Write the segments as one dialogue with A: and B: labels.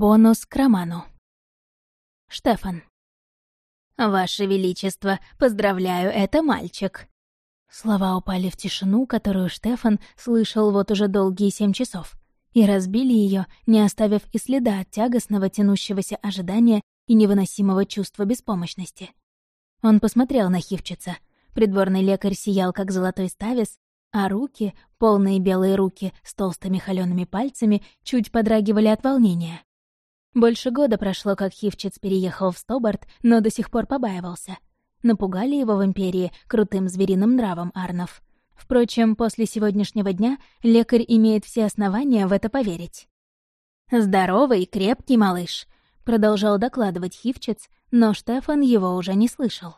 A: Бонус к роману. Штефан. «Ваше Величество, поздравляю, это мальчик!» Слова упали в тишину, которую Штефан слышал вот уже долгие семь часов, и разбили ее, не оставив и следа от тягостного, тянущегося ожидания и невыносимого чувства беспомощности. Он посмотрел на Хивчица. Придворный лекарь сиял, как золотой ставис, а руки, полные белые руки с толстыми холёными пальцами, чуть подрагивали от волнения. Больше года прошло, как Хивчиц переехал в Стобарт, но до сих пор побаивался. Напугали его в Империи крутым звериным нравом Арнов. Впрочем, после сегодняшнего дня лекарь имеет все основания в это поверить. «Здоровый, крепкий малыш», — продолжал докладывать Хивчиц, но Штефан его уже не слышал.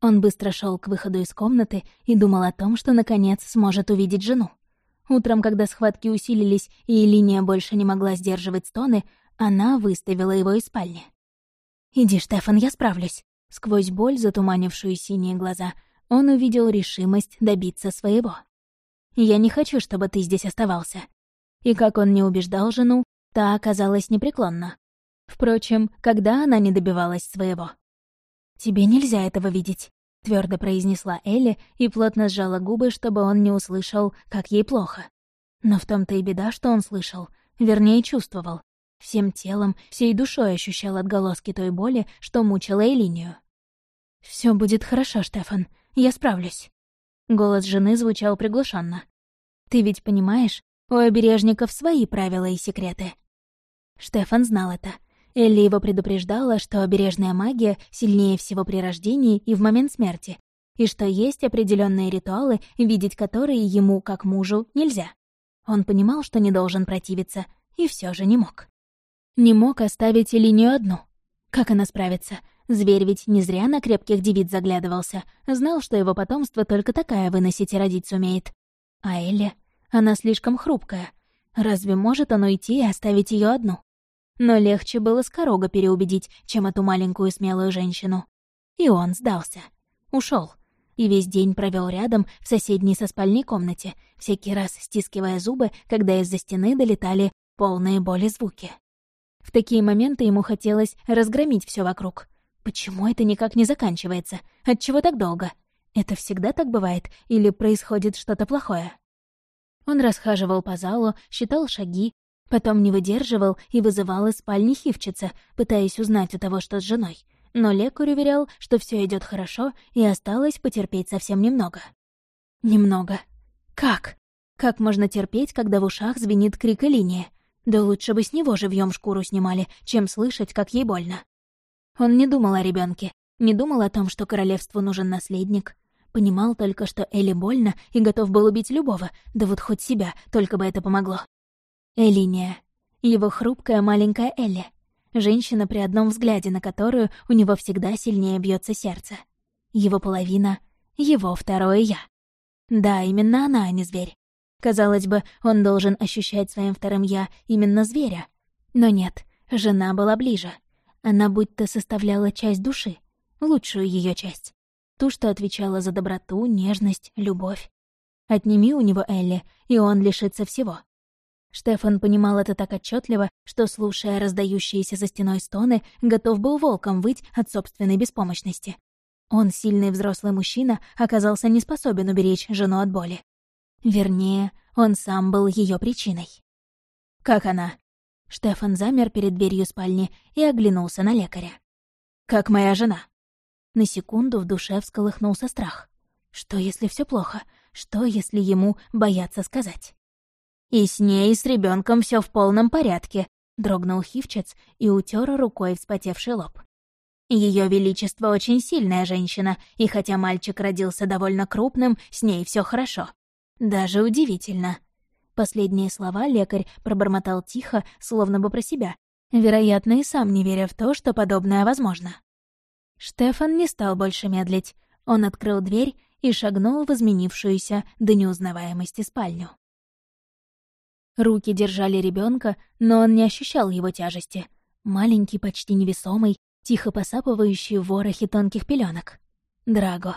A: Он быстро шел к выходу из комнаты и думал о том, что наконец сможет увидеть жену. Утром, когда схватки усилились и линия больше не могла сдерживать стоны, она выставила его из спальни. «Иди, Штефан, я справлюсь». Сквозь боль, затуманившую синие глаза, он увидел решимость добиться своего. «Я не хочу, чтобы ты здесь оставался». И как он не убеждал жену, та оказалась непреклонна. Впрочем, когда она не добивалась своего. «Тебе нельзя этого видеть», — твердо произнесла Элли и плотно сжала губы, чтобы он не услышал, как ей плохо. Но в том-то и беда, что он слышал, вернее, чувствовал. Всем телом, всей душой ощущал отголоски той боли, что мучила Элинию. Все будет хорошо, Штефан. Я справлюсь». Голос жены звучал приглушенно. «Ты ведь понимаешь, у обережников свои правила и секреты». Штефан знал это. Элли его предупреждала, что обережная магия сильнее всего при рождении и в момент смерти, и что есть определенные ритуалы, видеть которые ему, как мужу, нельзя. Он понимал, что не должен противиться, и все же не мог. Не мог оставить линию одну. Как она справится? Зверь ведь не зря на крепких девиц заглядывался. Знал, что его потомство только такая выносить и родить сумеет. А Элли? Она слишком хрупкая. Разве может он уйти и оставить ее одну? Но легче было скорога переубедить, чем эту маленькую смелую женщину. И он сдался. ушел И весь день провел рядом в соседней со спальней комнате, всякий раз стискивая зубы, когда из-за стены долетали полные боли звуки. В такие моменты ему хотелось разгромить все вокруг. Почему это никак не заканчивается? Отчего так долго? Это всегда так бывает или происходит что-то плохое? Он расхаживал по залу, считал шаги, потом не выдерживал и вызывал из спальни хивчица, пытаясь узнать у того, что с женой. Но лекарь уверял, что все идет хорошо и осталось потерпеть совсем немного. Немного. Как? Как можно терпеть, когда в ушах звенит крик и линия? Да лучше бы с него живьем шкуру снимали, чем слышать, как ей больно. Он не думал о ребенке, не думал о том, что королевству нужен наследник. Понимал только, что Элли больно и готов был убить любого, да вот хоть себя, только бы это помогло. Элиния. Его хрупкая маленькая Элли. Женщина, при одном взгляде на которую у него всегда сильнее бьется сердце. Его половина — его второе «я». Да, именно она, а не зверь. Казалось бы, он должен ощущать своим вторым «я» именно зверя. Но нет, жена была ближе. Она будто составляла часть души, лучшую ее часть. Ту, что отвечала за доброту, нежность, любовь. Отними у него Элли, и он лишится всего. Штефан понимал это так отчетливо, что, слушая раздающиеся за стеной стоны, готов был волком выть от собственной беспомощности. Он, сильный взрослый мужчина, оказался не способен уберечь жену от боли. Вернее, он сам был ее причиной. «Как она?» Штефан замер перед дверью спальни и оглянулся на лекаря. «Как моя жена?» На секунду в душе всколыхнулся страх. Что, если все плохо? Что, если ему боятся сказать? «И с ней, и с ребенком все в полном порядке», — дрогнул Хивчец и утер рукой вспотевший лоб. Ее Величество очень сильная женщина, и хотя мальчик родился довольно крупным, с ней все хорошо. Даже удивительно. Последние слова лекарь пробормотал тихо, словно бы про себя, вероятно, и сам не веря в то, что подобное возможно. Штефан не стал больше медлить. Он открыл дверь и шагнул в изменившуюся до неузнаваемости спальню. Руки держали ребенка, но он не ощущал его тяжести. Маленький, почти невесомый, тихо посапывающий в ворохе тонких пеленок. Драго.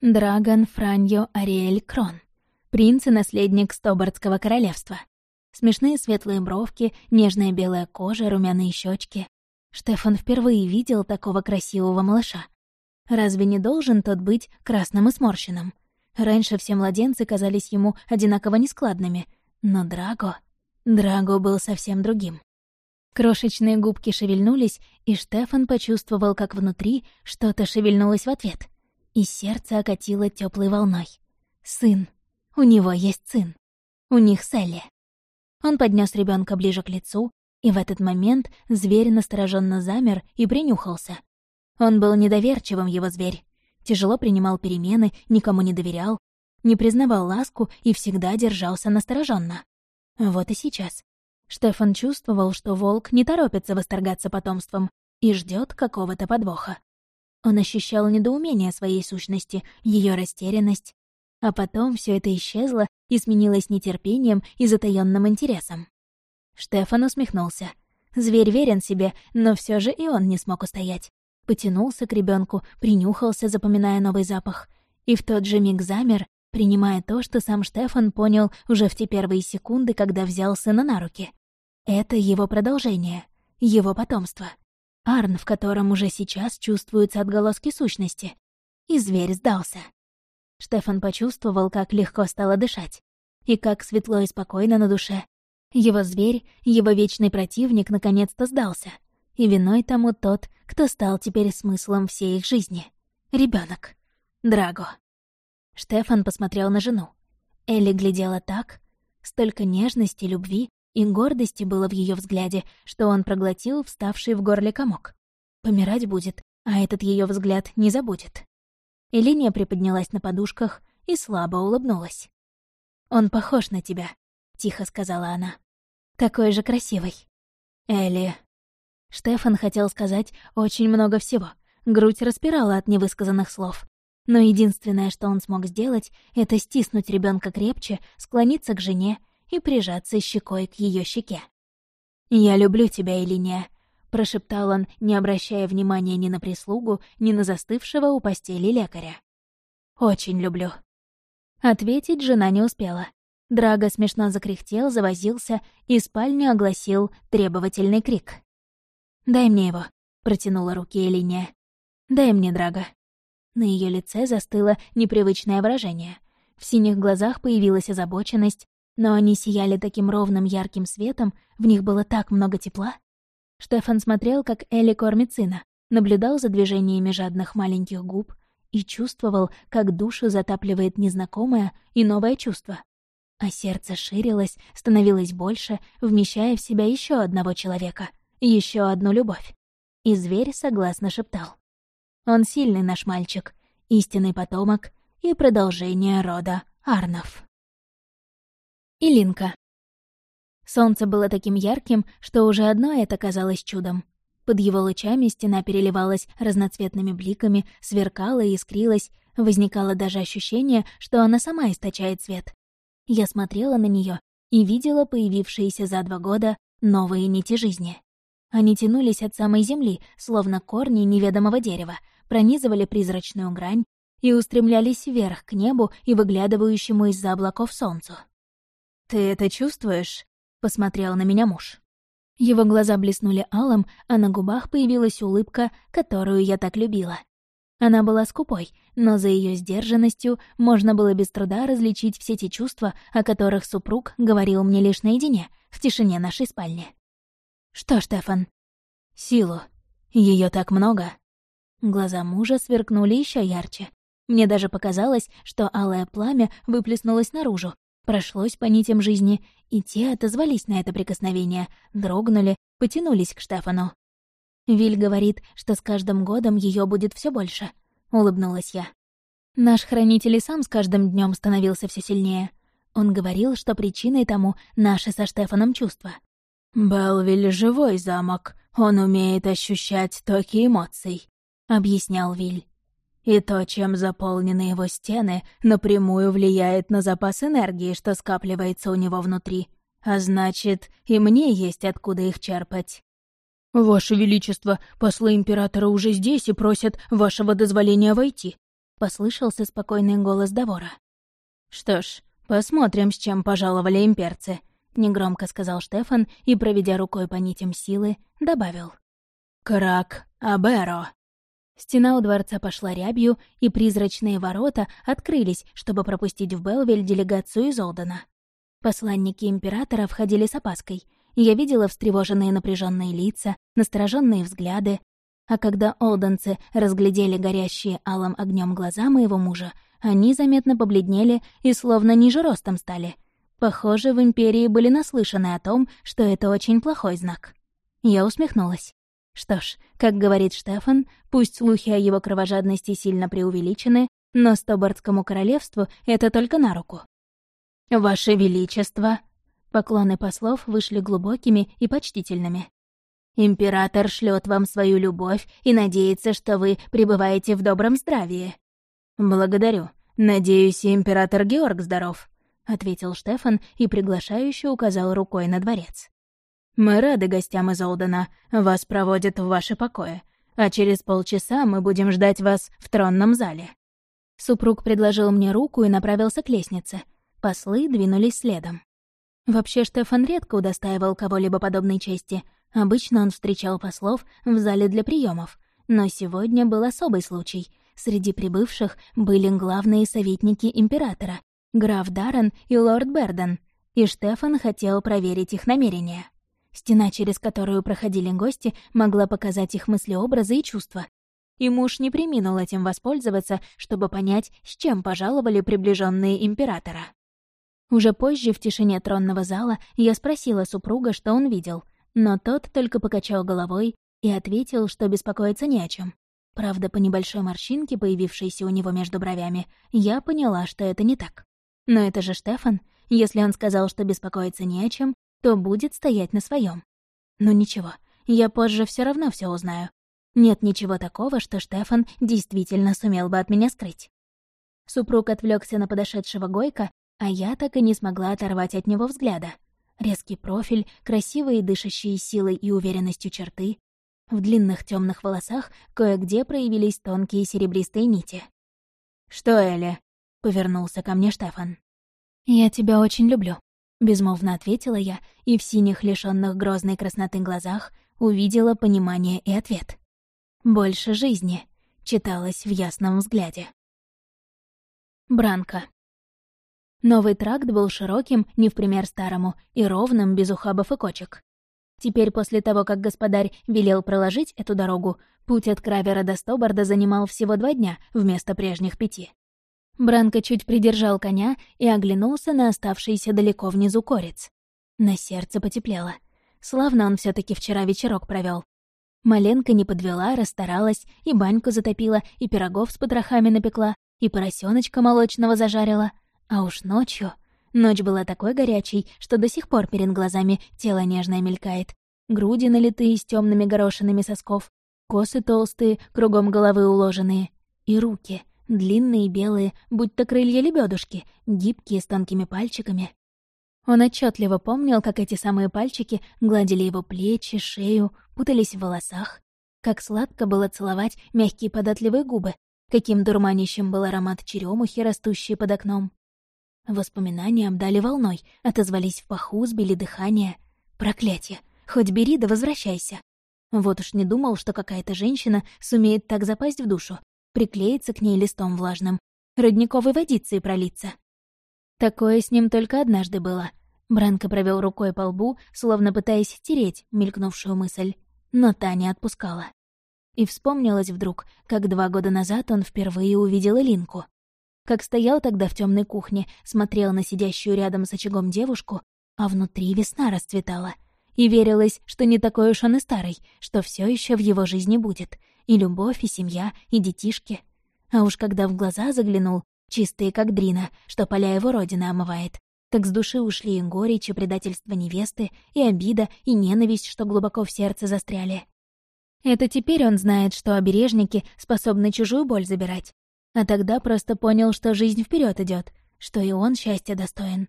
A: Драгон Франьо Ариэль Крон принц и наследник Стобардского королевства. Смешные светлые бровки, нежная белая кожа, румяные щечки. Штефан впервые видел такого красивого малыша. Разве не должен тот быть красным и сморщенным? Раньше все младенцы казались ему одинаково нескладными, но Драго... Драго был совсем другим. Крошечные губки шевельнулись, и Штефан почувствовал, как внутри что-то шевельнулось в ответ. И сердце окатило теплой волной. Сын. У него есть сын. У них с Элли. Он поднес ребенка ближе к лицу, и в этот момент зверь настороженно замер и принюхался. Он был недоверчивым, его зверь. Тяжело принимал перемены, никому не доверял, не признавал ласку и всегда держался настороженно. Вот и сейчас. Штефан чувствовал, что волк не торопится восторгаться потомством и ждет какого-то подвоха. Он ощущал недоумение своей сущности, ее растерянность, а потом все это исчезло и сменилось нетерпением и затаённым интересом. Штефан усмехнулся. Зверь верен себе, но все же и он не смог устоять. Потянулся к ребенку, принюхался, запоминая новый запах, и в тот же миг замер, принимая то, что сам Штефан понял уже в те первые секунды, когда взял сына на руки. Это его продолжение, его потомство. Арн, в котором уже сейчас чувствуются отголоски сущности. И зверь сдался. Штефан почувствовал, как легко стало дышать. И как светло и спокойно на душе. Его зверь, его вечный противник, наконец-то сдался. И виной тому тот, кто стал теперь смыслом всей их жизни. Ребенок. Драго. Штефан посмотрел на жену. Элли глядела так. Столько нежности, любви и гордости было в ее взгляде, что он проглотил вставший в горле комок. Помирать будет, а этот ее взгляд не забудет. Элиния приподнялась на подушках и слабо улыбнулась. «Он похож на тебя», — тихо сказала она. «Такой же красивый». «Элли...» Штефан хотел сказать очень много всего. Грудь распирала от невысказанных слов. Но единственное, что он смог сделать, это стиснуть ребенка крепче, склониться к жене и прижаться щекой к ее щеке. «Я люблю тебя, Элиния», прошептал он, не обращая внимания ни на прислугу, ни на застывшего у постели лекаря. «Очень люблю». Ответить жена не успела. Драго смешно закряхтел, завозился и спальню огласил требовательный крик. «Дай мне его», — протянула руки Элиния. «Дай мне, Драго». На ее лице застыло непривычное выражение. В синих глазах появилась озабоченность, но они сияли таким ровным ярким светом, в них было так много тепла. Штефан смотрел, как Элли кормит сына, наблюдал за движениями жадных маленьких губ и чувствовал, как душу затапливает незнакомое и новое чувство. А сердце ширилось, становилось больше, вмещая в себя еще одного человека, еще одну любовь. И зверь согласно шептал. «Он сильный наш мальчик, истинный потомок и продолжение рода Арнов». Илинка. Солнце было таким ярким, что уже одно это казалось чудом. Под его лучами стена переливалась разноцветными бликами, сверкала и искрилась, возникало даже ощущение, что она сама источает свет. Я смотрела на нее и видела появившиеся за два года новые нити жизни. Они тянулись от самой земли, словно корни неведомого дерева, пронизывали призрачную грань и устремлялись вверх к небу и выглядывающему из-за облаков солнцу. «Ты это чувствуешь?» Посмотрел на меня муж. Его глаза блеснули алым, а на губах появилась улыбка, которую я так любила. Она была скупой, но за ее сдержанностью можно было без труда различить все те чувства, о которых супруг говорил мне лишь наедине, в тишине нашей спальни. «Что, Штефан?» «Силу. Ее так много». Глаза мужа сверкнули еще ярче. Мне даже показалось, что алое пламя выплеснулось наружу, прошлось по нитям жизни, и те отозвались на это прикосновение, дрогнули, потянулись к Штефану. Виль говорит, что с каждым годом ее будет все больше. Улыбнулась я. Наш хранитель и сам с каждым днем становился все сильнее. Он говорил, что причиной тому наши со Штефаном чувства. «Белвиль — живой замок, он умеет ощущать токи эмоций», — объяснял Виль. И то, чем заполнены его стены, напрямую влияет на запас энергии, что скапливается у него внутри. А значит, и мне есть откуда их черпать. «Ваше Величество, послы Императора уже здесь и просят вашего дозволения войти», — послышался спокойный голос Давора. «Что ж, посмотрим, с чем пожаловали имперцы», —— негромко сказал Штефан и, проведя рукой по нитям силы, добавил. «Крак Аберо». Стена у дворца пошла рябью, и призрачные ворота открылись, чтобы пропустить в Белвель делегацию из Олдена. Посланники императора входили с опаской. Я видела встревоженные напряженные лица, настороженные взгляды. А когда олденцы разглядели горящие алым огнем глаза моего мужа, они заметно побледнели и словно ниже ростом стали. Похоже, в Империи были наслышаны о том, что это очень плохой знак. Я усмехнулась. Что ж, как говорит Штефан, пусть слухи о его кровожадности сильно преувеличены, но Стобардскому королевству это только на руку. «Ваше Величество!» Поклоны послов вышли глубокими и почтительными. «Император шлет вам свою любовь и надеется, что вы пребываете в добром здравии». «Благодарю. Надеюсь, император Георг здоров», — ответил Штефан и приглашающе указал рукой на дворец. «Мы рады гостям из Олдена. Вас проводят в ваши покои. А через полчаса мы будем ждать вас в тронном зале». Супруг предложил мне руку и направился к лестнице. Послы двинулись следом. Вообще Штефан редко удостаивал кого-либо подобной чести. Обычно он встречал послов в зале для приемов. Но сегодня был особый случай. Среди прибывших были главные советники императора — граф Даррен и лорд Берден, и Штефан хотел проверить их намерения. Стена, через которую проходили гости, могла показать их мыслеобразы и чувства. И муж не приминул этим воспользоваться, чтобы понять, с чем пожаловали приближенные императора. Уже позже, в тишине тронного зала, я спросила супруга, что он видел, но тот только покачал головой и ответил, что беспокоиться не о чем. Правда, по небольшой морщинке, появившейся у него между бровями, я поняла, что это не так. Но это же Штефан. Если он сказал, что беспокоиться не о чем, то будет стоять на своем. Но ничего, я позже все равно все узнаю. Нет ничего такого, что Штефан действительно сумел бы от меня скрыть. Супруг отвлекся на подошедшего Гойка, а я так и не смогла оторвать от него взгляда. Резкий профиль, красивые дышащие силой и уверенностью черты. В длинных темных волосах кое-где проявились тонкие серебристые нити. «Что, Эля?» — повернулся ко мне Штефан. «Я тебя очень люблю», Безмолвно ответила я, и в синих, лишённых грозной красноты глазах увидела понимание и ответ. «Больше жизни», — читалось в ясном взгляде. Бранка. Новый тракт был широким, не в пример старому, и ровным, без ухабов и кочек. Теперь, после того, как господарь велел проложить эту дорогу, путь от Кравера до Стобарда занимал всего два дня вместо прежних пяти. Бранко чуть придержал коня и оглянулся на оставшийся далеко внизу корец. На сердце потеплело. Славно он все таки вчера вечерок провел. Маленка не подвела, расстаралась, и баньку затопила, и пирогов с потрохами напекла, и поросеночка молочного зажарила. А уж ночью... Ночь была такой горячей, что до сих пор перед глазами тело нежное мелькает. Груди налитые с темными горошинами сосков, косы толстые, кругом головы уложенные. И руки — длинные белые, будто крылья лебедушки, гибкие с тонкими пальчиками. Он отчетливо помнил, как эти самые пальчики гладили его плечи, шею, путались в волосах, как сладко было целовать мягкие податливые губы, каким дурманящим был аромат черемухи, растущий под окном. Воспоминания обдали волной, отозвались в паху, сбили дыхание. Проклятие! Хоть бери да возвращайся. Вот уж не думал, что какая-то женщина сумеет так запасть в душу, приклеиться к ней листом влажным, родниковой водицей пролиться. Такое с ним только однажды было. Бранко провел рукой по лбу, словно пытаясь стереть мелькнувшую мысль, но та не отпускала. И вспомнилось вдруг, как два года назад он впервые увидел Элинку. Как стоял тогда в темной кухне, смотрел на сидящую рядом с очагом девушку, а внутри весна расцветала. И верилось, что не такой уж он и старый, что все еще в его жизни будет — и любовь, и семья, и детишки. А уж когда в глаза заглянул, чистые как дрина, что поля его родина омывает, так с души ушли и горечь, и предательство невесты, и обида, и ненависть, что глубоко в сердце застряли. Это теперь он знает, что обережники способны чужую боль забирать. А тогда просто понял, что жизнь вперед идет, что и он счастья достоин.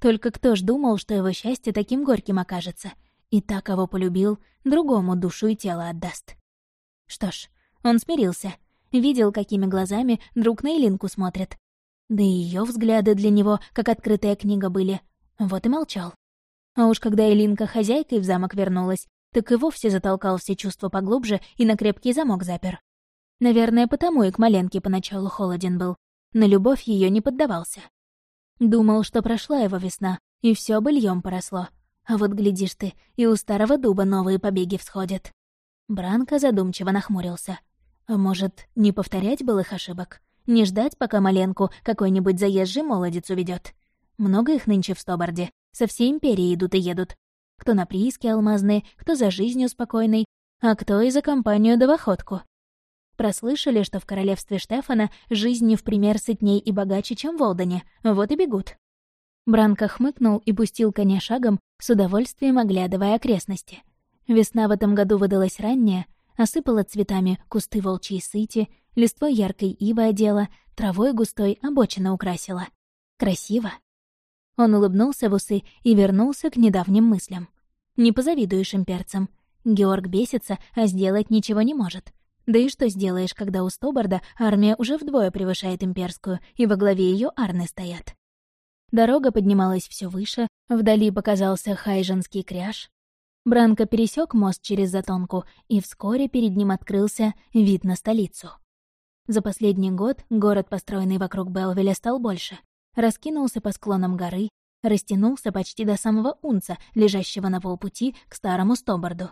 A: Только кто ж думал, что его счастье таким горьким окажется, и так, кого полюбил, другому душу и тело отдаст. Что ж, он смирился. Видел, какими глазами друг на Илинку смотрит. Да и ее взгляды для него, как открытая книга, были. Вот и молчал. А уж когда Элинка хозяйкой в замок вернулась, так и вовсе затолкал все чувства поглубже и на крепкий замок запер. Наверное, потому и к Маленке поначалу холоден был. На любовь ее не поддавался. Думал, что прошла его весна, и все быльем поросло. А вот глядишь ты, и у старого дуба новые побеги всходят. Бранко задумчиво нахмурился. А может, не повторять был их ошибок? Не ждать, пока Маленку какой-нибудь заезжий молодец уведет? Много их нынче в Стоборде. Со всей империи идут и едут. Кто на прииски алмазные, кто за жизнью спокойной, а кто и за компанию да в охотку. Прослышали, что в королевстве Штефана жизнь не в пример сытней и богаче, чем в Олдене, вот и бегут. Бранко хмыкнул и пустил коня шагом, с удовольствием оглядывая окрестности. Весна в этом году выдалась ранняя, осыпала цветами кусты волчьей сыти, листвой яркой ивы одела, травой густой обочина украсила. Красиво. Он улыбнулся в усы и вернулся к недавним мыслям. Не позавидуешь имперцам. Георг бесится, а сделать ничего не может. Да и что сделаешь, когда у Стобарда армия уже вдвое превышает имперскую, и во главе ее арны стоят? Дорога поднималась все выше, вдали показался хайженский кряж. Бранко пересек мост через затонку, и вскоре перед ним открылся вид на столицу. За последний год город, построенный вокруг Белвеля, стал больше. Раскинулся по склонам горы, растянулся почти до самого унца, лежащего на полпути к старому Стобарду.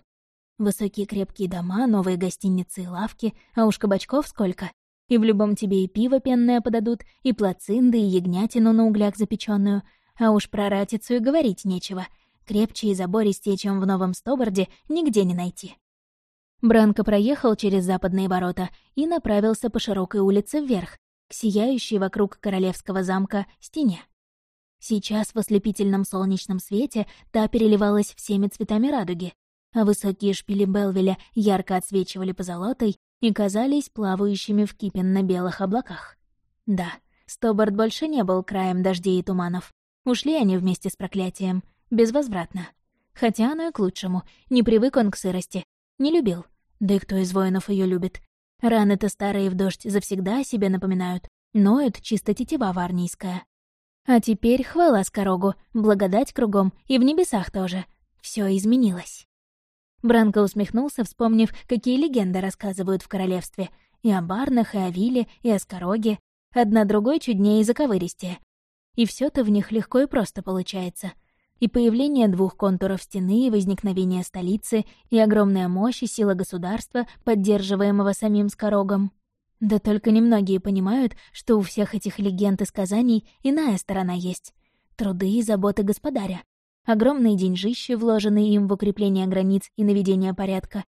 A: Высокие крепкие дома, новые гостиницы и лавки, а уж кабачков сколько. И в любом тебе и пиво пенное подадут, и плацинды, и ягнятину на углях запеченную. А уж про ратицу и говорить нечего. Крепче и забористее, чем в Новом Стоборде, нигде не найти. Бранко проехал через западные ворота и направился по широкой улице вверх, к сияющей вокруг королевского замка стене. Сейчас в ослепительном солнечном свете та переливалась всеми цветами радуги, а высокие шпили Белвеля ярко отсвечивали позолотой и казались плавающими в кипенно-белых облаках. Да, Стобард больше не был краем дождей и туманов. Ушли они вместе с проклятием, безвозвратно. Хотя оно и к лучшему, не привык он к сырости, не любил. Да и кто из воинов ее любит? Раны-то старые в дождь завсегда о себе напоминают, ноют чисто тетива варнийская. А теперь хвала скорогу, благодать кругом и в небесах тоже. Все изменилось. Бранко усмехнулся, вспомнив, какие легенды рассказывают в королевстве. И о Барнах, и о Вилле, и о Скороге. Одна другой чуднее и заковыристее. И все то в них легко и просто получается. И появление двух контуров стены, и возникновение столицы, и огромная мощь и сила государства, поддерживаемого самим Скорогом. Да только немногие понимают, что у всех этих легенд и сказаний иная сторона есть. Труды и заботы господаря огромные деньжищи, вложенные им в укрепление границ и наведение порядка,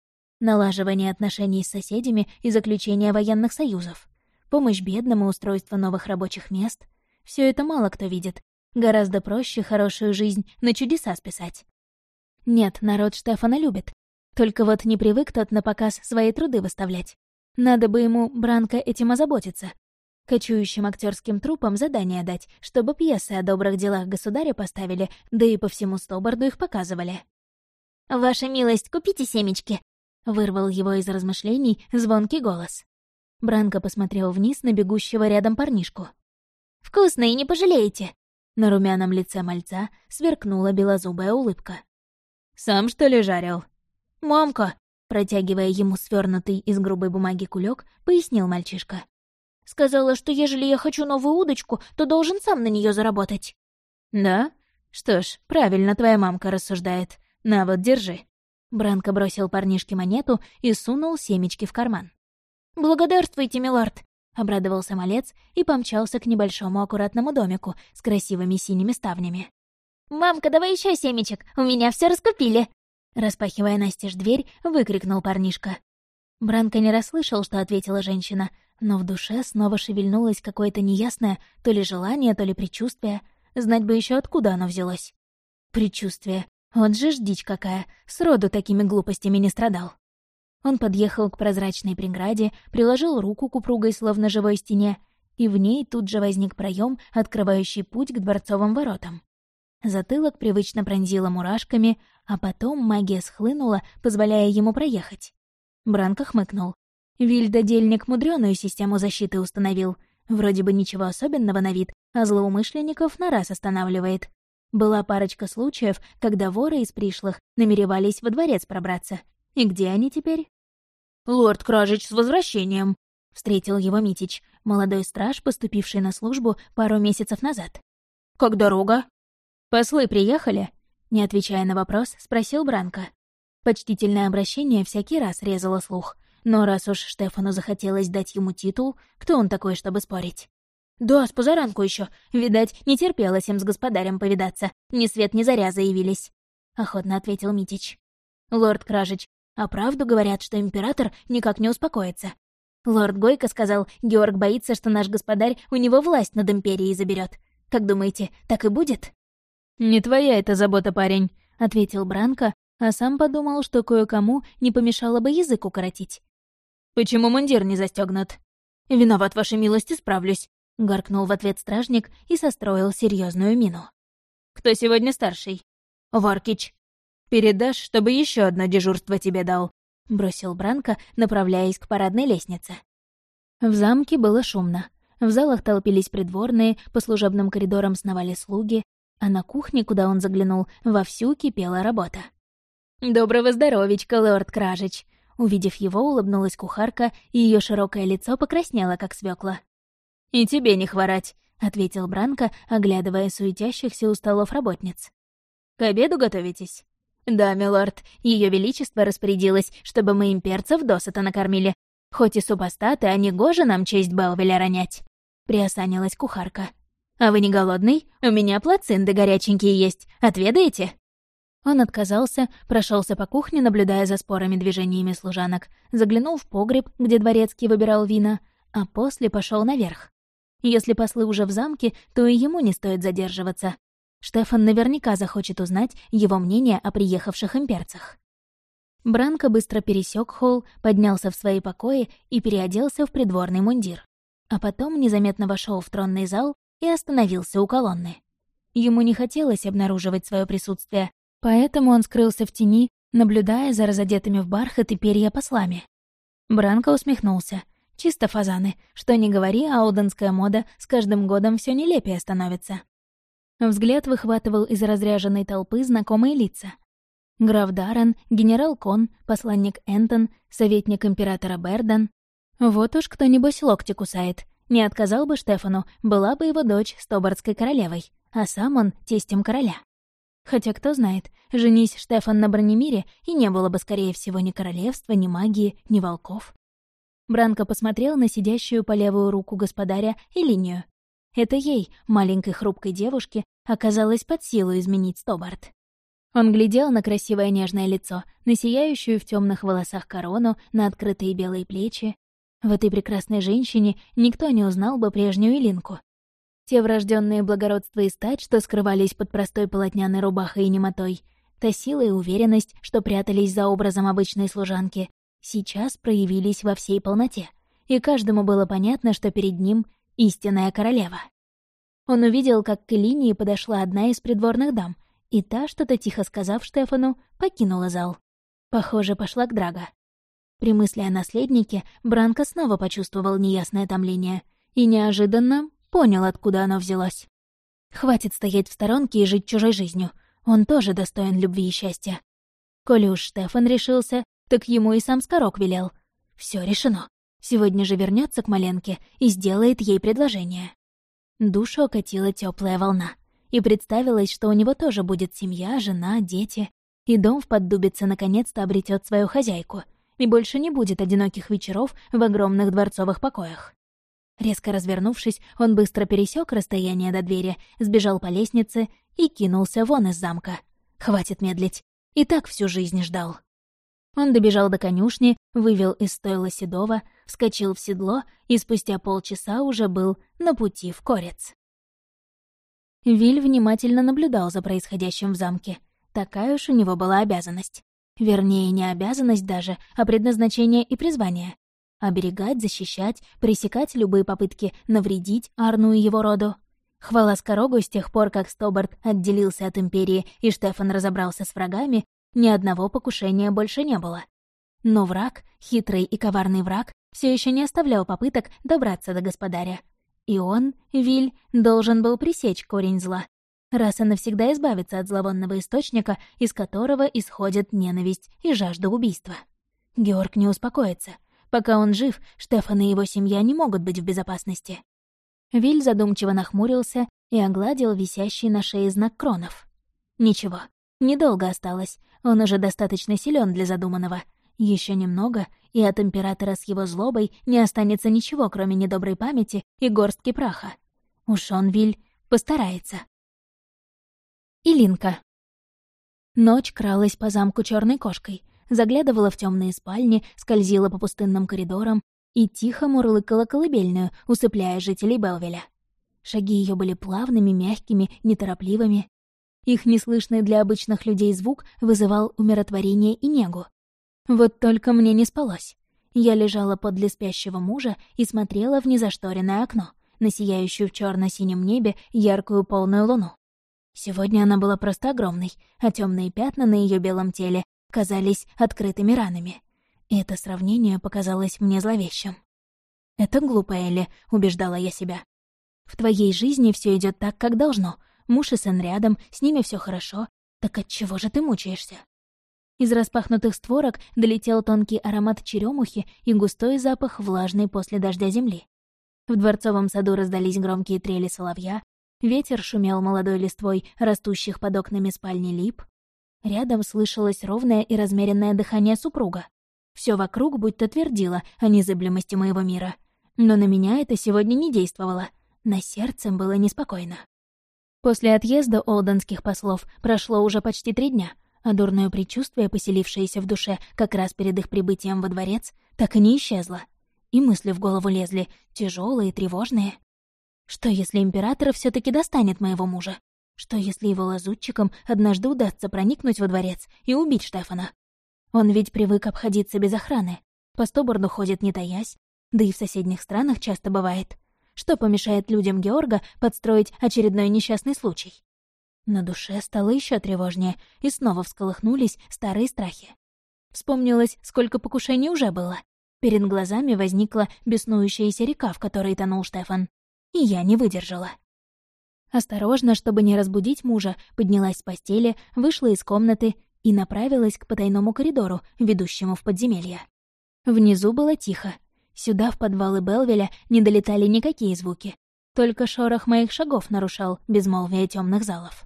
A: налаживание отношений с соседями и заключение военных союзов, помощь бедным и устройство новых рабочих мест. Все это мало кто видит. Гораздо проще хорошую жизнь на чудеса списать. Нет, народ Штефана любит. Только вот не привык тот на показ свои труды выставлять. Надо бы ему, Бранко, этим озаботиться, Кочующим актерским трупам задание дать, чтобы пьесы о добрых делах государя поставили, да и по всему Стоборду их показывали. «Ваша милость, купите семечки!» — вырвал его из размышлений звонкий голос. Бранко посмотрел вниз на бегущего рядом парнишку. «Вкусные, не пожалеете!» На румяном лице мальца сверкнула белозубая улыбка. «Сам, что ли, жарил?» «Мамка!» Протягивая ему свернутый из грубой бумаги кулек, пояснил мальчишка. Сказала, что ежели я хочу новую удочку, то должен сам на нее заработать». «Да? Что ж, правильно твоя мамка рассуждает. На вот, держи». Бранко бросил парнишке монету и сунул семечки в карман. «Благодарствуйте, милорд!» — обрадовался малец и помчался к небольшому аккуратному домику с красивыми синими ставнями. «Мамка, давай еще семечек, у меня все раскупили!» Распахивая настежь дверь, выкрикнул парнишка. Бранко не расслышал, что ответила женщина, но в душе снова шевельнулось какое-то неясное то ли желание, то ли предчувствие. Знать бы еще откуда оно взялось. Предчувствие. Вот же ж дичь какая, сроду такими глупостями не страдал. Он подъехал к прозрачной преграде, приложил руку к упругой, словно живой стене, и в ней тут же возник проем, открывающий путь к дворцовым воротам. Затылок привычно пронзило мурашками, а потом магия схлынула, позволяя ему проехать. Бранко хмыкнул. Вильдодельник мудреную систему защиты установил. Вроде бы ничего особенного на вид, а злоумышленников на раз останавливает. Была парочка случаев, когда воры из пришлых намеревались во дворец пробраться. И где они теперь? «Лорд Кражич с возвращением!» — встретил его Митич, молодой страж, поступивший на службу пару месяцев назад. «Как дорога?» «Послы приехали?» Не отвечая на вопрос, спросил Бранко. Почтительное обращение всякий раз резало слух, но раз уж Штефану захотелось дать ему титул, кто он такой, чтобы спорить? «Да, с позаранку еще. Видать, не терпелось им с господарем повидаться. Ни свет ни заря заявились», — охотно ответил Митич. «Лорд Кражич, а правду говорят, что император никак не успокоится. Лорд Гойко сказал, Георг боится, что наш господарь у него власть над империей заберет. Как думаете, так и будет?» «Не твоя это забота, парень», — ответил Бранко, а сам подумал, что кое-кому не помешало бы язык укоротить. «Почему мундир не застегнут? «Виноват, вашей милости, справлюсь», — гаркнул в ответ стражник и состроил серьезную мину. «Кто сегодня старший?» «Варкич». «Передашь, чтобы еще одно дежурство тебе дал», — бросил Бранко, направляясь к парадной лестнице. В замке было шумно. В залах толпились придворные, по служебным коридорам сновали слуги, а на кухне, куда он заглянул, вовсю кипела работа. «Доброго здоровичка, лорд Кражич!» Увидев его, улыбнулась кухарка, и ее широкое лицо покраснело, как свекла. «И тебе не хворать», — ответил Бранко, оглядывая суетящихся у столов работниц. «К обеду готовитесь?» «Да, милорд, Ее Величество распорядилось, чтобы мы имперцев досыта накормили. Хоть и супостаты, а не гоже нам честь Белвеля ронять», — приосанилась кухарка. «А вы не голодный? У меня плацинды горяченькие есть. Отведаете?» Он отказался, прошелся по кухне, наблюдая за спорами движениями служанок, заглянул в погреб, где дворецкий выбирал вина, а после пошел наверх. Если послы уже в замке, то и ему не стоит задерживаться. Штефан наверняка захочет узнать его мнение о приехавших имперцах. Бранко быстро пересек холл, поднялся в свои покои и переоделся в придворный мундир. А потом незаметно вошел в тронный зал и остановился у колонны. Ему не хотелось обнаруживать свое присутствие, поэтому он скрылся в тени, наблюдая за разодетыми в бархат и перья послами. Бранко усмехнулся. Чисто фазаны. Что ни говори, ауденская мода с каждым годом все нелепее становится. Взгляд выхватывал из разряженной толпы знакомые лица. Граф Даррен, генерал Кон, посланник Энтон, советник императора Бердан. Вот уж кто, небось, локти кусает. Не отказал бы Штефану, была бы его дочь Стобардской королевой, а сам он тестем короля. Хотя кто знает, женись Штефан на Бронемире, и не было бы, скорее всего, ни королевства, ни магии, ни волков. Бранко посмотрел на сидящую по левую руку господаря и линию. Это ей, маленькой хрупкой девушке, оказалось под силу изменить Стобарт. Он глядел на красивое нежное лицо, на сияющую в темных волосах корону, на открытые белые плечи, в этой прекрасной женщине никто не узнал бы прежнюю Илинку. Те врожденные благородство и стать, что скрывались под простой полотняной рубахой и немотой, та сила и уверенность, что прятались за образом обычной служанки, сейчас проявились во всей полноте, и каждому было понятно, что перед ним истинная королева. Он увидел, как к Элинии подошла одна из придворных дам, и та, что-то тихо сказав Штефану, покинула зал. Похоже, пошла к Драго. При мысли о наследнике Бранко снова почувствовал неясное томление и неожиданно понял, откуда оно взялось. Хватит стоять в сторонке и жить чужой жизнью. Он тоже достоин любви и счастья. Коли уж Штефан решился, так ему и сам Скорок велел. Все решено. Сегодня же вернется к Маленке и сделает ей предложение. Душу окатила теплая волна. И представилось, что у него тоже будет семья, жена, дети. И дом в Поддубице наконец-то обретет свою хозяйку — и больше не будет одиноких вечеров в огромных дворцовых покоях. Резко развернувшись, он быстро пересек расстояние до двери, сбежал по лестнице и кинулся вон из замка. Хватит медлить. И так всю жизнь ждал. Он добежал до конюшни, вывел из стойла Седова, вскочил в седло и спустя полчаса уже был на пути в Корец. Виль внимательно наблюдал за происходящим в замке. Такая уж у него была обязанность. Вернее, не обязанность даже, а предназначение и призвание. Оберегать, защищать, пресекать любые попытки навредить Арну и его роду. Хвала Скорогу с тех пор, как Стобарт отделился от Империи и Штефан разобрался с врагами, ни одного покушения больше не было. Но враг, хитрый и коварный враг, все еще не оставлял попыток добраться до господаря. И он, Виль, должен был пресечь корень зла. раз и навсегда избавиться от зловонного источника, из которого исходят ненависть и жажда убийства. Георг не успокоится. Пока он жив, Штефан и его семья не могут быть в безопасности. Виль задумчиво нахмурился и огладил висящий на шее знак кронов. Ничего, недолго осталось, он уже достаточно силен для задуманного. Еще немного, и от Императора с его злобой не останется ничего, кроме недоброй памяти и горстки праха. Уж он, Виль, постарается. Илинка. Ночь кралась по замку черной кошкой, заглядывала в темные спальни, скользила по пустынным коридорам и тихо мурлыкала колыбельную, усыпляя жителей Белвеля. Шаги ее были плавными, мягкими, неторопливыми. Их неслышный для обычных людей звук вызывал умиротворение и негу. Вот только мне не спалось. Я лежала подле спящего мужа и смотрела в незашторенное окно, на сияющую в черно синем небе яркую полную луну. Сегодня она была просто огромной, а темные пятна на ее белом теле казались открытыми ранами. Это сравнение показалось мне зловещим. «Это глупо, Элли», — убеждала я себя. «В твоей жизни все идет так, как должно. Муж и сын рядом, с ними все хорошо. Так от чего же ты мучаешься?» Из распахнутых створок долетел тонкий аромат черемухи и густой запах влажной после дождя земли. В дворцовом саду раздались громкие трели соловья, Ветер шумел молодой листвой растущих под окнами спальни лип. Рядом слышалось ровное и размеренное дыхание супруга. Все вокруг будто твердило о незыблемости моего мира. Но на меня это сегодня не действовало. На сердце было неспокойно. После отъезда олденских послов прошло уже почти три дня, а дурное предчувствие, поселившееся в душе как раз перед их прибытием во дворец, так и не исчезло. И мысли в голову лезли, тяжелые, тревожные. Что, если император все таки достанет моего мужа? Что, если его лазутчикам однажды удастся проникнуть во дворец и убить Штефана? Он ведь привык обходиться без охраны. По Стоборду ходит не таясь, да и в соседних странах часто бывает. Что помешает людям Георга подстроить очередной несчастный случай? На душе стало еще тревожнее, и снова всколыхнулись старые страхи. Вспомнилось, сколько покушений уже было. Перед глазами возникла беснующаяся река, в которой тонул Штефан и я не выдержала. Осторожно, чтобы не разбудить мужа, поднялась с постели, вышла из комнаты и направилась к потайному коридору, ведущему в подземелье. Внизу было тихо. Сюда, в подвалы Белвеля, не долетали никакие звуки. Только шорох моих шагов нарушал безмолвие темных залов.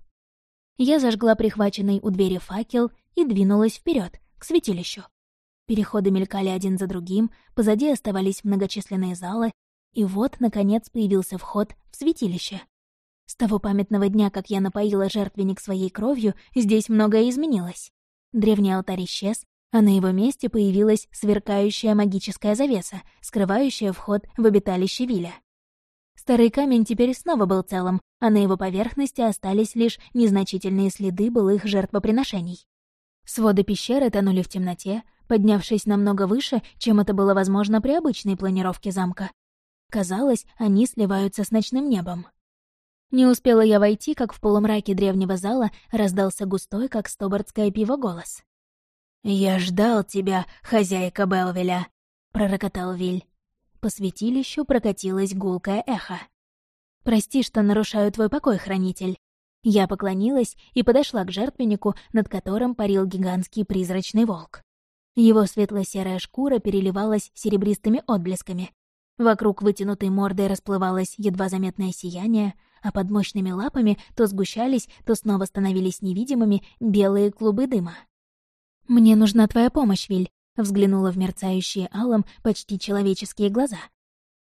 A: Я зажгла прихваченный у двери факел и двинулась вперед к святилищу. Переходы мелькали один за другим, позади оставались многочисленные залы, и вот, наконец, появился вход в святилище. С того памятного дня, как я напоила жертвенник своей кровью, здесь многое изменилось. Древний алтарь исчез, а на его месте появилась сверкающая магическая завеса, скрывающая вход в обиталище Виля. Старый камень теперь снова был целым, а на его поверхности остались лишь незначительные следы былых жертвоприношений. Своды пещеры тонули в темноте, поднявшись намного выше, чем это было возможно при обычной планировке замка. Казалось, они сливаются с ночным небом. Не успела я войти, как в полумраке древнего зала раздался густой, как стобардское пиво, голос. «Я ждал тебя, хозяйка Белвеля», — пророкотал Виль. По святилищу прокатилось гулкое эхо. «Прости, что нарушаю твой покой, хранитель». Я поклонилась и подошла к жертвеннику, над которым парил гигантский призрачный волк. Его светло-серая шкура переливалась серебристыми отблесками, Вокруг вытянутой морды расплывалось едва заметное сияние, а под мощными лапами то сгущались, то снова становились невидимыми белые клубы дыма. «Мне нужна твоя помощь, Виль», — взглянула в мерцающие алом почти человеческие глаза.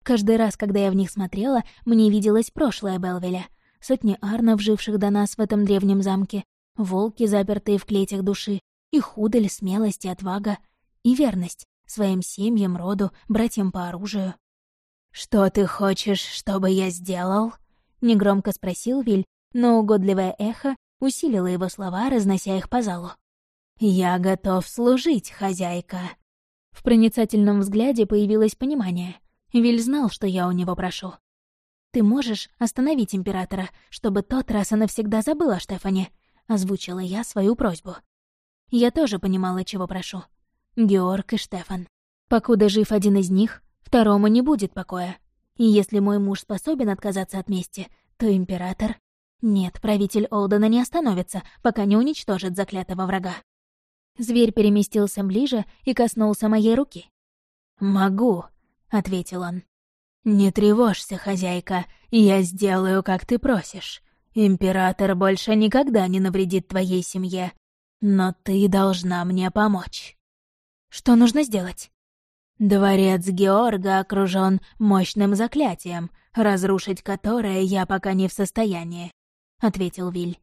A: Каждый раз, когда я в них смотрела, мне виделось прошлое Белвеля. Сотни арнов, живших до нас в этом древнем замке, волки, запертые в клетях души, и худаль, смелость и отвага, и верность своим семьям, роду, братьям по оружию. «Что ты хочешь, чтобы я сделал?» — негромко спросил Виль, но угодливое эхо усилило его слова, разнося их по залу. «Я готов служить, хозяйка». В проницательном взгляде появилось понимание. Виль знал, что я у него прошу. «Ты можешь остановить императора, чтобы тот раз и навсегда забыл о Штефане?» — озвучила я свою просьбу. Я тоже понимала, чего прошу. Георг и Штефан. Покуда жив один из них, Второму не будет покоя. И если мой муж способен отказаться от мести, то император... Нет, правитель Олдена не остановится, пока не уничтожит заклятого врага. Зверь переместился ближе и коснулся моей руки.
B: «Могу», — ответил он. «Не тревожься, хозяйка, я сделаю, как ты просишь. Император больше никогда не навредит твоей семье, но ты должна мне помочь».
A: «Что нужно сделать?»
B: «Дворец Георга окружен мощным заклятием, разрушить которое я пока не в состоянии», — ответил Виль.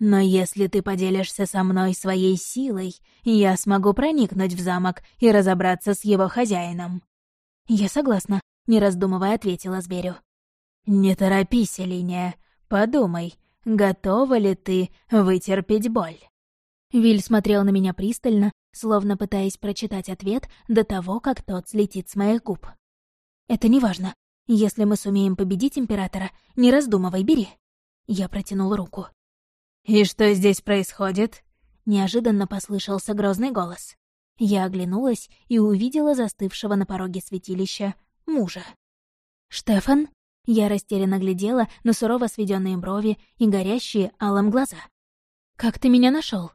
B: «Но если ты поделишься со мной своей силой, я смогу проникнуть в замок и разобраться с его хозяином».
A: «Я согласна», — не раздумывая ответила зверю.
B: «Не торопись, Линия. Подумай, готова ли ты вытерпеть боль?»
A: Виль смотрел на меня пристально, словно пытаясь прочитать ответ до того, как тот слетит с моих губ. «Это не важно. Если мы сумеем победить Императора, не раздумывай, бери». Я протянул руку.
B: «И что здесь происходит?»
A: Неожиданно послышался грозный голос. Я оглянулась и увидела застывшего на пороге святилища мужа. «Штефан?» Я растерянно глядела на сурово сведенные брови и горящие алым глаза. «Как ты меня нашел?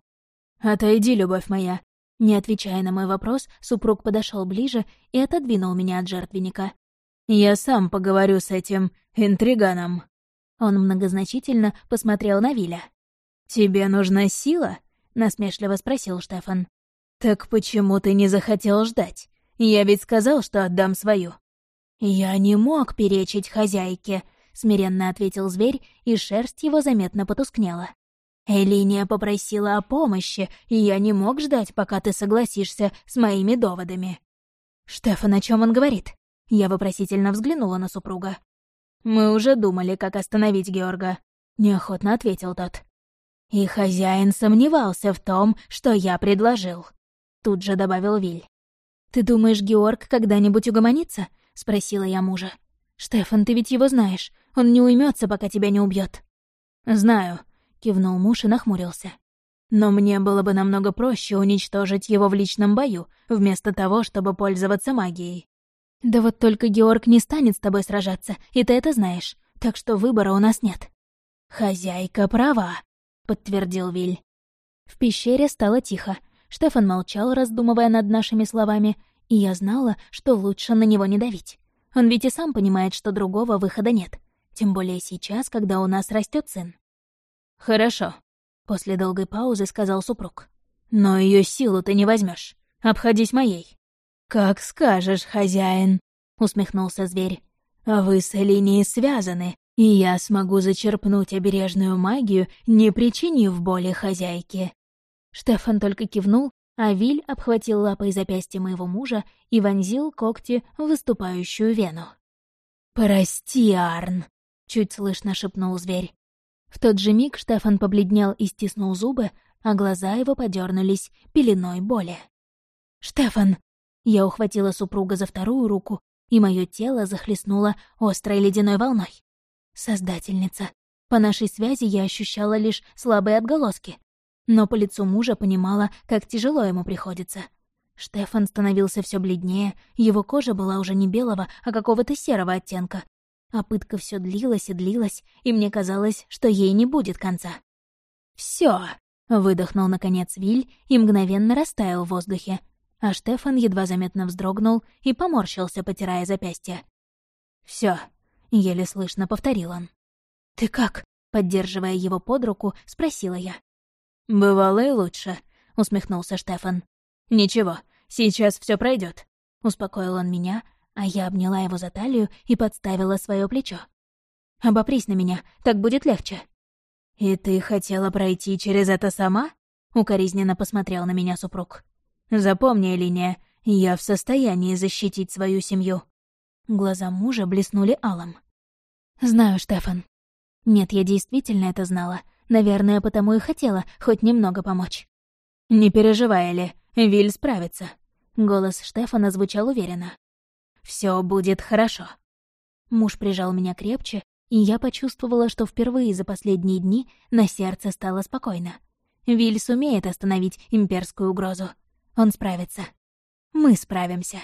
B: «Отойди, любовь моя!»
A: Не отвечая на мой вопрос, супруг подошел ближе и отодвинул меня от жертвенника.
B: «Я сам поговорю с этим интриганом».
A: Он многозначительно посмотрел на Виля.
B: «Тебе нужна сила?» — насмешливо спросил Штефан. «Так почему ты не захотел ждать? Я ведь сказал, что отдам свою».
A: «Я не мог перечить хозяйке», — смиренно ответил зверь, и шерсть его заметно потускнела. «Элиния попросила о помощи, и я не мог ждать, пока ты согласишься с моими доводами». «Штефан, о чем он говорит?» Я вопросительно взглянула на супруга.
B: «Мы уже думали, как остановить Георга», — неохотно ответил тот.
A: «И хозяин сомневался в том, что я предложил», — тут же добавил Виль. «Ты думаешь, Георг когда-нибудь угомонится?» — спросила я мужа. «Штефан, ты ведь его знаешь. Он не уймется, пока тебя не убьет.
B: «Знаю», — кивнул муж и нахмурился. «Но мне было бы намного проще уничтожить его в личном бою, вместо того, чтобы пользоваться магией».
A: «Да вот только Георг не станет с тобой сражаться, и ты это знаешь, так что выбора у нас нет».
B: «Хозяйка права», — подтвердил Виль.
A: В пещере стало тихо. Штефан молчал, раздумывая над нашими словами, и я знала, что лучше на него не давить. Он ведь и сам понимает, что другого выхода нет. Тем более сейчас, когда у нас растет сын.
B: «Хорошо», — после долгой паузы сказал супруг. «Но ее силу ты не возьмешь. Обходись моей». «Как скажешь, хозяин», — усмехнулся зверь. «Вы с Элинией связаны, и я смогу зачерпнуть обережную магию, не причинив боли хозяйке».
A: Штефан только кивнул а Виль обхватил лапой запястье моего мужа и вонзил когти в выступающую вену.
B: «Прости, Арн», — чуть слышно шепнул зверь.
A: В тот же миг Штефан побледнел и стиснул зубы, а глаза его подернулись пеленой боли. «Штефан!» Я ухватила супруга за вторую руку, и мое тело захлестнуло острой ледяной волной. Создательница. По нашей связи я ощущала лишь слабые отголоски, но по лицу мужа понимала, как тяжело ему приходится. Штефан становился все бледнее, его кожа была уже не белого, а какого-то серого оттенка. А пытка все длилась и длилась, и мне казалось, что ей не будет конца. Все, выдохнул наконец Виль и мгновенно растаял в воздухе, а Штефан едва заметно вздрогнул и поморщился, потирая запястье. Все, еле слышно повторил он. «Ты как?» — поддерживая его под руку, спросила я.
B: «Бывало и лучше», — усмехнулся Штефан. «Ничего, сейчас все пройдет. успокоил он меня, а я обняла его за талию и подставила свое плечо.
A: «Обопрись на меня, так будет легче».
B: «И ты хотела пройти через это сама?» — укоризненно посмотрел на меня супруг. «Запомни, Линия, я в состоянии защитить свою семью».
A: Глаза мужа блеснули алым. «Знаю, Штефан. Нет, я действительно это знала, Наверное, потому и хотела хоть немного помочь.
B: «Не переживай, Элли, Виль справится».
A: Голос Штефана звучал уверенно.
B: Все будет хорошо».
A: Муж прижал меня крепче, и я почувствовала, что впервые за последние дни на сердце стало спокойно. Виль сумеет остановить имперскую угрозу. Он справится. Мы справимся.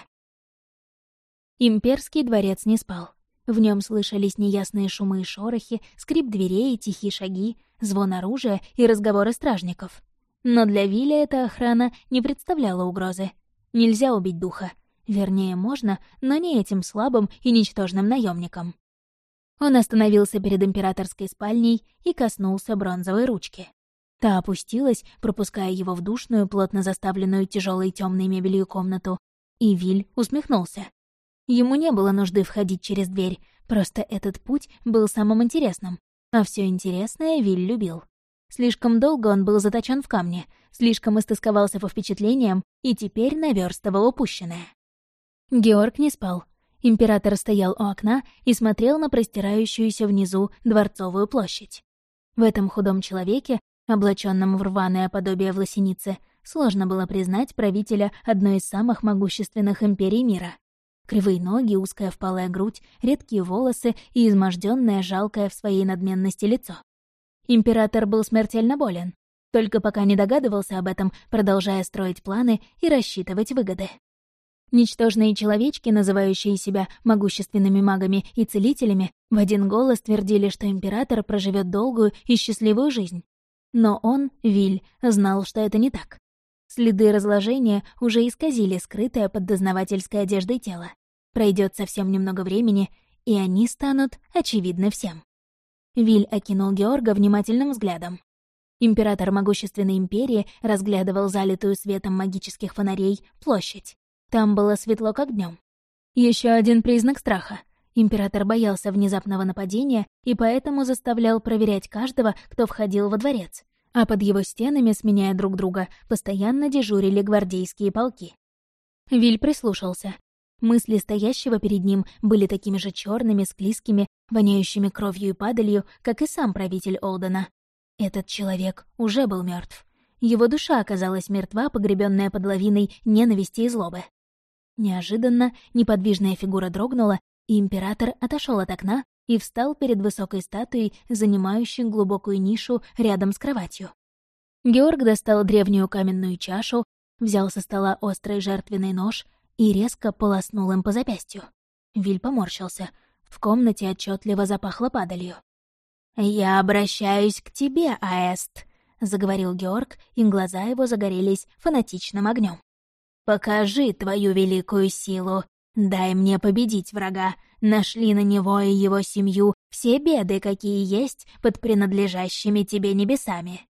A: Имперский дворец не спал. В нем слышались неясные шумы и шорохи, скрип дверей тихие шаги, звон оружия и разговоры стражников. Но для Вилли эта охрана не представляла угрозы. Нельзя убить духа. Вернее, можно, но не этим слабым и ничтожным наемником. Он остановился перед императорской спальней и коснулся бронзовой ручки. Та опустилась, пропуская его в душную, плотно заставленную тяжелой темной мебелью комнату, и Виль усмехнулся. Ему не было нужды входить через дверь, просто этот путь был самым интересным. А все интересное Виль любил. Слишком долго он был заточен в камне, слишком истосковался по впечатлениям и теперь наверстывал упущенное. Георг не спал. Император стоял у окна и смотрел на простирающуюся внизу дворцовую площадь. В этом худом человеке, облаченном в рваное подобие власеницы, сложно было признать правителя одной из самых могущественных империй мира. Кривые ноги, узкая впалая грудь, редкие волосы и изможденное, жалкое в своей надменности лицо. Император был смертельно болен, только пока не догадывался об этом, продолжая строить планы и рассчитывать выгоды. Ничтожные человечки, называющие себя могущественными магами и целителями, в один голос твердили, что император проживет долгую и счастливую жизнь. Но он, Виль, знал, что это не так. Следы разложения уже исказили скрытое под дознавательской одеждой тело. Пройдет совсем немного времени, и они станут очевидны всем. Виль окинул Георга внимательным взглядом. Император могущественной империи разглядывал залитую светом магических фонарей площадь. Там было светло, как днем. Еще один признак страха. Император боялся внезапного нападения и поэтому заставлял проверять каждого, кто входил во дворец а под его стенами, сменяя друг друга, постоянно дежурили гвардейские полки. Виль прислушался. Мысли стоящего перед ним были такими же черными, склизкими, воняющими кровью и падалью, как и сам правитель Олдена. Этот человек уже был мертв. Его душа оказалась мертва, погребенная под лавиной ненависти и злобы. Неожиданно неподвижная фигура дрогнула, и император отошел от окна, и встал перед высокой статуей, занимающей глубокую нишу рядом с кроватью. Георг достал древнюю каменную чашу, взял со стола острый жертвенный нож и резко полоснул им по запястью. Виль поморщился. В комнате отчетливо запахло падалью. «Я обращаюсь к тебе, Аэст», — заговорил Георг, и глаза его загорелись фанатичным огнем. «Покажи твою великую силу, дай мне победить врага, нашли на него и его семью все беды, какие есть под принадлежащими тебе небесами.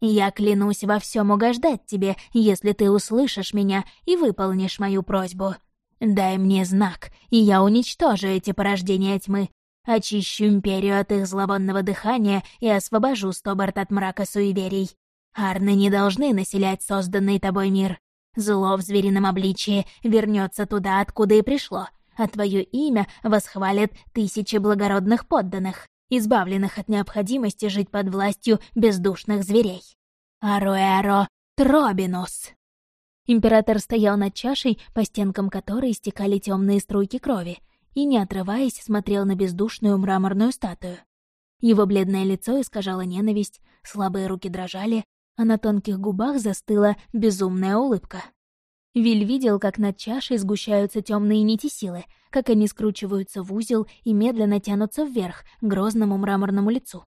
A: Я клянусь во всем угождать тебе, если ты услышишь меня и выполнишь мою просьбу. Дай мне знак, и я уничтожу эти порождения тьмы, очищу империю от их зловонного дыхания и освобожу Стобарт от мрака суеверий. Арны не должны населять созданный тобой мир. Зло в зверином обличии вернется туда, откуда и пришло, а твое имя восхвалят тысячи благородных подданных, избавленных от необходимости жить под властью бездушных зверей. Аруэро Тробинус. Император стоял над чашей, по стенкам которой стекали темные струйки крови, и, не отрываясь, смотрел на бездушную мраморную статую. Его бледное лицо искажало ненависть, слабые руки дрожали, а на тонких губах застыла безумная улыбка. Виль видел, как над чашей сгущаются темные нити силы, как они скручиваются в узел и медленно тянутся вверх, к грозному мраморному лицу.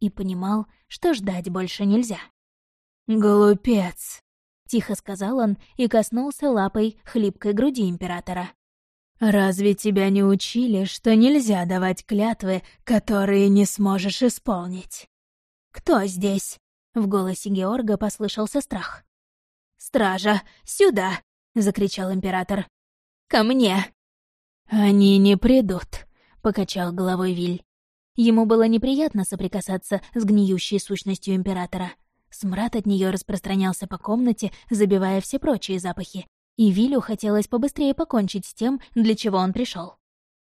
A: И понимал, что ждать больше нельзя. «Глупец!» — тихо сказал он и коснулся лапой хлипкой груди императора. «Разве тебя не учили, что нельзя давать клятвы, которые не сможешь исполнить?» «Кто здесь?» — в голосе Георга послышался страх. «Стража, сюда!» — закричал император. «Ко мне!» «Они не придут», — покачал головой Виль. Ему было неприятно соприкасаться с гниющей сущностью императора. Смрад от нее распространялся по комнате, забивая все прочие запахи, и Вилю хотелось побыстрее покончить с тем, для чего он пришел.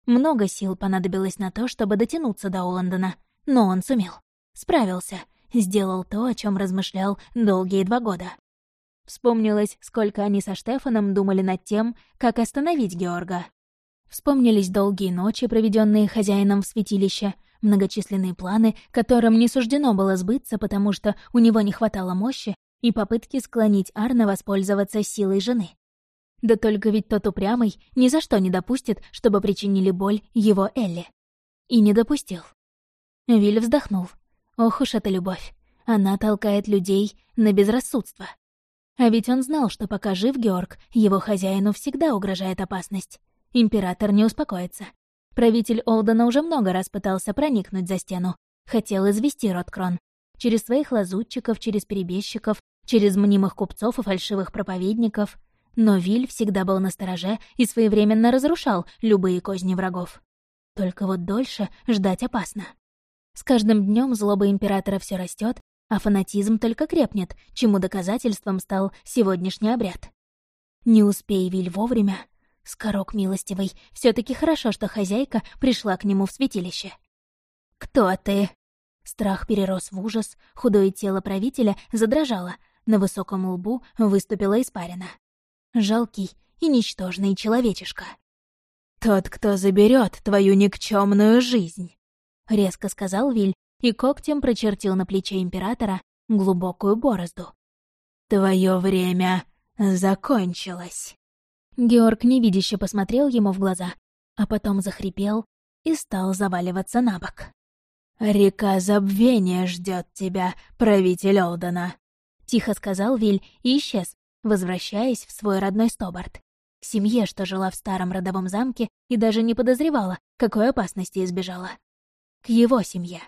A: Много сил понадобилось на то, чтобы дотянуться до Оландона, но он сумел. Справился, сделал то, о чем размышлял долгие два года. Вспомнилось, сколько они со Штефаном думали над тем, как остановить Георга. Вспомнились долгие ночи, проведенные хозяином в святилище, многочисленные планы, которым не суждено было сбыться, потому что у него не хватало мощи, и попытки склонить Арна воспользоваться силой жены. Да только ведь тот упрямый ни за что не допустит, чтобы причинили боль его Элли. И не допустил. Виль вздохнул. Ох уж эта любовь. Она толкает людей на безрассудство. А ведь он знал, что пока жив Георг, его хозяину всегда угрожает опасность. Император не успокоится. Правитель Олдена уже много раз пытался проникнуть за стену. Хотел извести род Крон. Через своих лазутчиков, через перебежчиков, через мнимых купцов и фальшивых проповедников. Но Виль всегда был настороже и своевременно разрушал любые козни врагов. Только вот дольше ждать опасно. С каждым днем злоба императора все растет, а фанатизм только крепнет, чему доказательством стал сегодняшний обряд. Не успей Виль вовремя, Скорок милостивый, все таки хорошо, что хозяйка пришла к нему в святилище. «Кто ты?» Страх перерос в ужас, худое тело правителя задрожало, на высоком лбу выступила испарина. Жалкий и ничтожный человечишка. «Тот, кто заберет твою никчемную жизнь», — резко сказал Виль и когтем прочертил на плече императора глубокую борозду. «Твое время закончилось». Георг невидяще посмотрел ему в глаза, а потом захрипел и стал заваливаться на бок. «Река забвения ждет тебя, правитель Олдена», — тихо сказал Виль и исчез, возвращаясь в свой родной Стобарт. К семье, что жила в старом родовом замке и даже не подозревала, какой опасности избежала. К его семье.